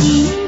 You.